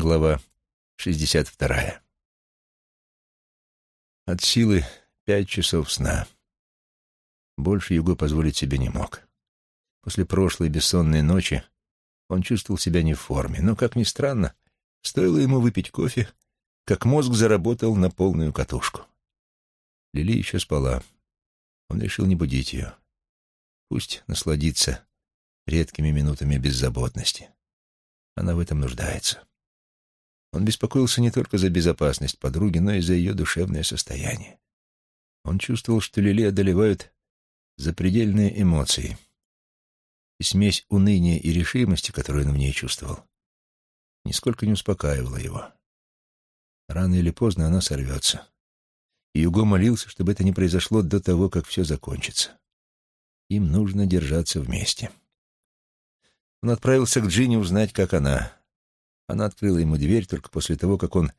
Глава 62. От силы пять часов сна. Больше Юго позволить себе не мог. После прошлой бессонной ночи он чувствовал себя не в форме, но, как ни странно, стоило ему выпить кофе, как мозг заработал на полную катушку. Лили еще спала. Он решил не будить ее. Пусть насладится редкими минутами беззаботности. Она в этом нуждается. Он беспокоился не только за безопасность подруги, но и за ее душевное состояние. Он чувствовал, что Лили одолевают запредельные эмоции. И смесь уныния и решимости, которую он в ней чувствовал, нисколько не успокаивала его. Рано или поздно она сорвется. И Юго молился, чтобы это не произошло до того, как все закончится. Им нужно держаться вместе. Он отправился к Джинни узнать, как она. Она открыла ему дверь только после того, как он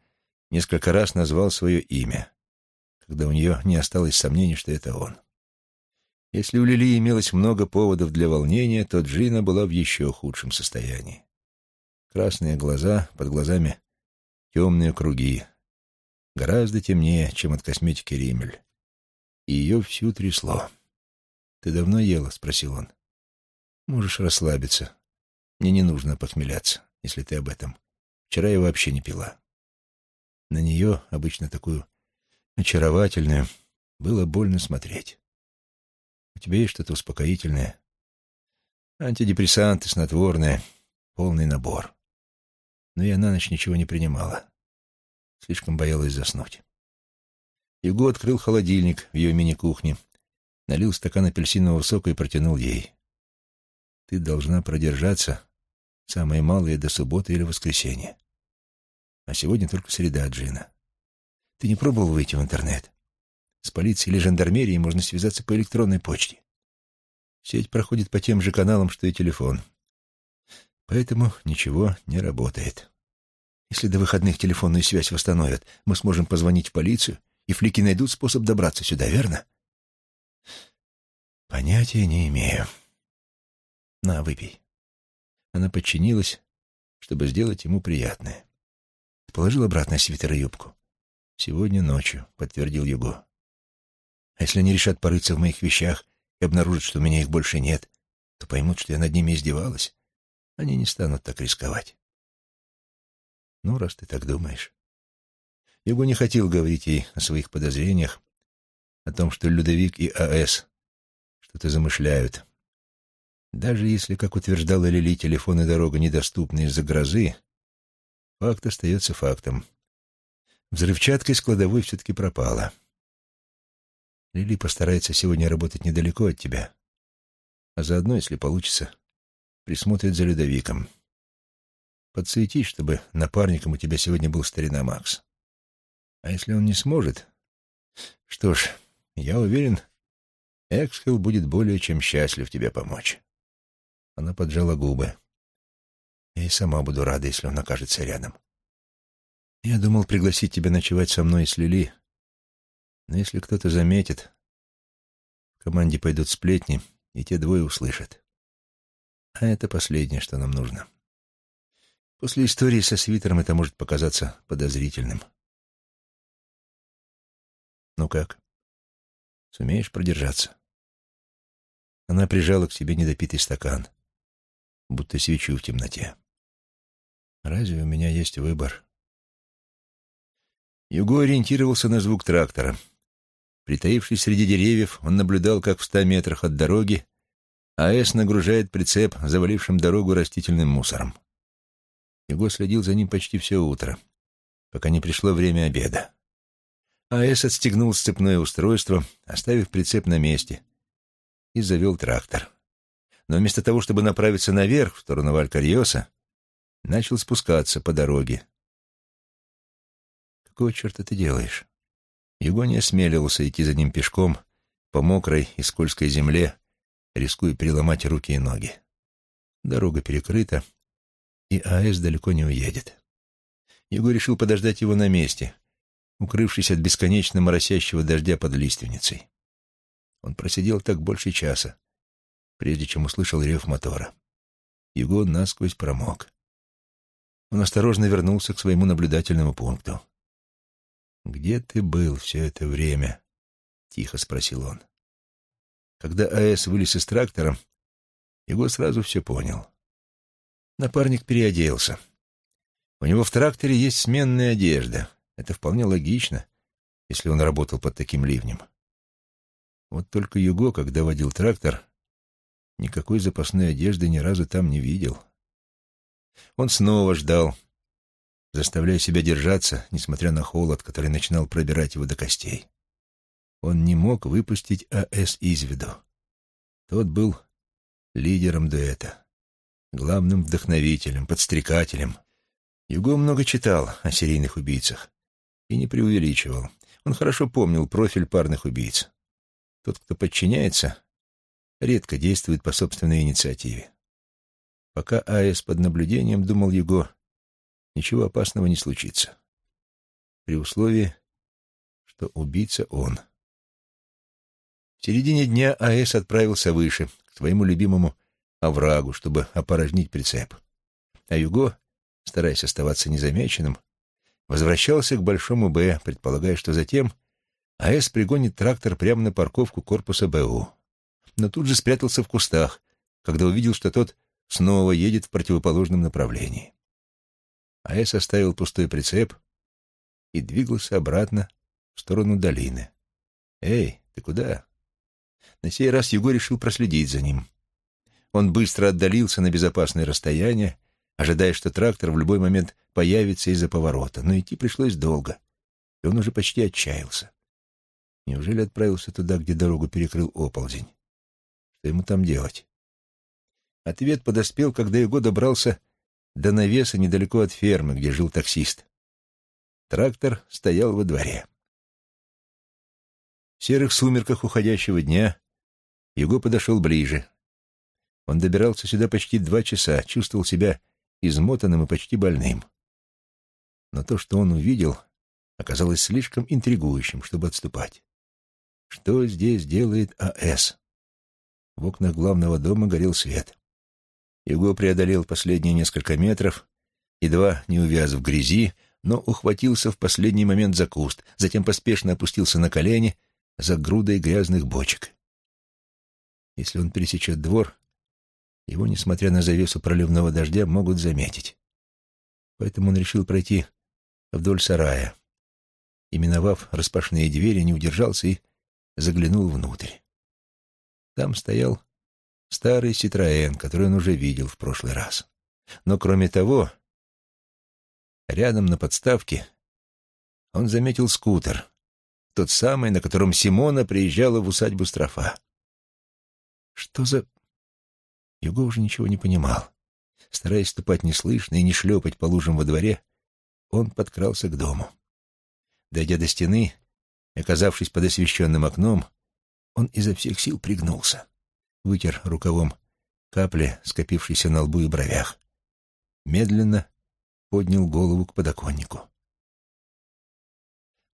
несколько раз назвал свое имя, когда у нее не осталось сомнений, что это он. Если у Лили имелось много поводов для волнения, то Джина была в еще худшем состоянии. Красные глаза, под глазами темные круги, гораздо темнее, чем от косметики Римель. И ее всю трясло. «Ты давно ела?» — спросил он. «Можешь расслабиться. Мне не нужно похмеляться если ты об этом. Вчера я вообще не пила. На нее, обычно такую очаровательную, было больно смотреть. У тебя есть что-то успокоительное? Антидепрессанты, снотворное, полный набор. Но я на ночь ничего не принимала. Слишком боялась заснуть. Юго открыл холодильник в ее мини-кухне, налил стакан апельсинового сока и протянул ей. «Ты должна продержаться Самое малое до субботы или воскресенья. А сегодня только среда, Джина. Ты не пробовал выйти в интернет? С полицией или жандармерией можно связаться по электронной почте. Сеть проходит по тем же каналам, что и телефон. Поэтому ничего не работает. Если до выходных телефонную связь восстановят, мы сможем позвонить в полицию, и флики найдут способ добраться сюда, верно? Понятия не имею. На, выпей. Она подчинилась, чтобы сделать ему приятное. Положил обратно свитер и юбку. «Сегодня ночью», — подтвердил Юго. «А если они решат порыться в моих вещах и обнаружат, что у меня их больше нет, то поймут, что я над ними издевалась. Они не станут так рисковать». «Ну, раз ты так думаешь». Юго не хотел говорить ей о своих подозрениях, о том, что Людовик и А.С. что-то замышляют. Даже если, как утверждала Лили, телефон и дорога недоступны из-за грозы, факт остается фактом. Взрывчатка из кладовой все-таки пропала. Лили постарается сегодня работать недалеко от тебя, а заодно, если получится, присмотрит за Людовиком. Подсуетись, чтобы напарником у тебя сегодня был старина Макс. А если он не сможет... Что ж, я уверен, Эксхилл будет более чем счастлив тебе помочь. Она поджала губы. Я и сама буду рада, если он окажется рядом. Я думал пригласить тебя ночевать со мной и с Лили, но если кто-то заметит, в команде пойдут сплетни, и те двое услышат. А это последнее, что нам нужно. После истории со свитером это может показаться подозрительным. Ну как? Сумеешь продержаться? Она прижала к себе недопитый стакан будто свечу в темноте. Разве у меня есть выбор? Юго ориентировался на звук трактора. Притаившись среди деревьев, он наблюдал, как в ста метрах от дороги АЭС нагружает прицеп, завалившим дорогу растительным мусором. Юго следил за ним почти все утро, пока не пришло время обеда. АЭС отстегнул сцепное устройство, оставив прицеп на месте, и завел трактор но вместо того, чтобы направиться наверх, в сторону Валькарьоса, начал спускаться по дороге. «Какого черта ты делаешь?» Его не осмеливался идти за ним пешком по мокрой и скользкой земле, рискуя переломать руки и ноги. Дорога перекрыта, и АЭС далеко не уедет. Его решил подождать его на месте, укрывшись от бесконечно моросящего дождя под лиственницей. Он просидел так больше часа, прежде чем услышал рев мотора. Его насквозь промок. Он осторожно вернулся к своему наблюдательному пункту. «Где ты был все это время?» — тихо спросил он. Когда А.С. вылез из трактора, его сразу все понял. Напарник переоделся. У него в тракторе есть сменная одежда. Это вполне логично, если он работал под таким ливнем. Вот только Юго, когда водил трактор, никакой запасной одежды ни разу там не видел. Он снова ждал, заставляя себя держаться, несмотря на холод, который начинал пробирать его до костей. Он не мог выпустить А.С. из виду. Тот был лидером дуэта, главным вдохновителем, подстрекателем. Юго много читал о серийных убийцах и не преувеличивал. Он хорошо помнил профиль парных убийц. Тот, кто подчиняется, редко действует по собственной инициативе. Пока А.С. под наблюдением, думал Юго, ничего опасного не случится. При условии, что убийца он. В середине дня А.С. отправился выше, к своему любимому оврагу, чтобы опорожнить прицеп. А Юго, стараясь оставаться незамеченным, возвращался к большому «Б», предполагая, что затем А.С. пригонит трактор прямо на парковку корпуса БУ. Но тут же спрятался в кустах, когда увидел, что тот снова едет в противоположном направлении. А.С. оставил пустой прицеп и двигался обратно в сторону долины. «Эй, ты куда?» На сей раз Юго решил проследить за ним. Он быстро отдалился на безопасное расстояние, ожидая, что трактор в любой момент появится из-за поворота, но идти пришлось долго, и он уже почти отчаялся. Неужели отправился туда, где дорогу перекрыл оползень? Что ему там делать? Ответ подоспел, когда Юго добрался до навеса недалеко от фермы, где жил таксист. Трактор стоял во дворе. В серых сумерках уходящего дня Юго подошел ближе. Он добирался сюда почти два часа, чувствовал себя измотанным и почти больным. Но то, что он увидел, оказалось слишком интригующим, чтобы отступать. Что здесь делает А.С.? В окнах главного дома горел свет. Юго преодолел последние несколько метров, едва не увяз в грязи, но ухватился в последний момент за куст, затем поспешно опустился на колени — за грудой грязных бочек. Если он пересечет двор, его, несмотря на завесу проливного дождя, могут заметить. Поэтому он решил пройти вдоль сарая. И, миновав распашные двери, не удержался и заглянул внутрь. Там стоял старый Ситроэн, который он уже видел в прошлый раз. Но, кроме того, рядом на подставке он заметил скутер, тот самый, на котором Симона приезжала в усадьбу Строфа. Что за... Юго уже ничего не понимал. Стараясь ступать неслышно и не шлепать по лужам во дворе, он подкрался к дому. Дойдя до стены, оказавшись под освещенным окном, он изо всех сил пригнулся, вытер рукавом капли, скопившиеся на лбу и бровях. Медленно поднял голову к подоконнику.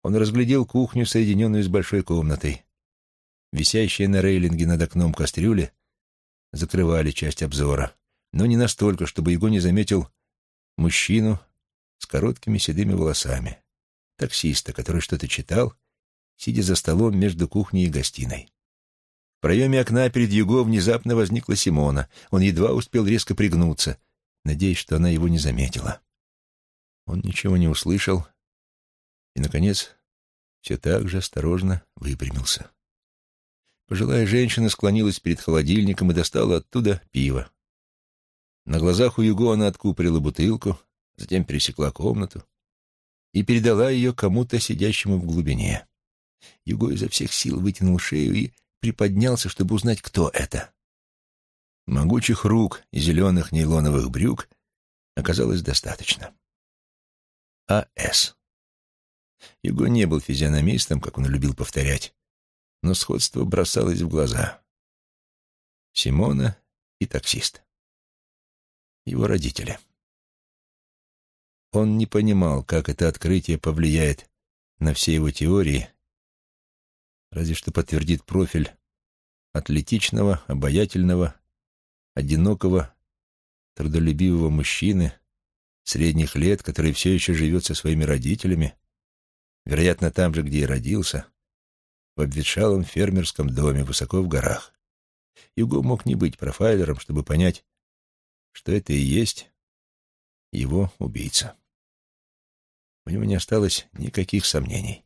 Он разглядел кухню, соединенную с большой комнатой. Висящие на рейлинге над окном кастрюли закрывали часть обзора, но не настолько, чтобы его не заметил мужчину с короткими седыми волосами, таксиста, который что-то читал, сидя за столом между кухней и гостиной. В проеме окна перед Юго внезапно возникла Симона. Он едва успел резко пригнуться, надеясь, что она его не заметила. Он ничего не услышал, и, наконец, все так же осторожно выпрямился. Пожилая женщина склонилась перед холодильником и достала оттуда пиво. На глазах у Юго она откупорила бутылку, затем пересекла комнату и передала ее кому-то, сидящему в глубине. Юго изо всех сил вытянул шею и приподнялся, чтобы узнать, кто это. Могучих рук и зеленых нейлоновых брюк оказалось достаточно. А.С. Его не был физиономистом, как он любил повторять, но сходство бросалось в глаза. Симона и таксист. Его родители. Он не понимал, как это открытие повлияет на все его теории, разве что подтвердит профиль атлетичного, обаятельного, одинокого, трудолюбивого мужчины, средних лет, который все еще живет со своими родителями, вероятно, там же, где и родился, в обветшалом фермерском доме высоко в горах. Юго мог не быть профайлером, чтобы понять, что это и есть его убийца. У него не осталось никаких сомнений.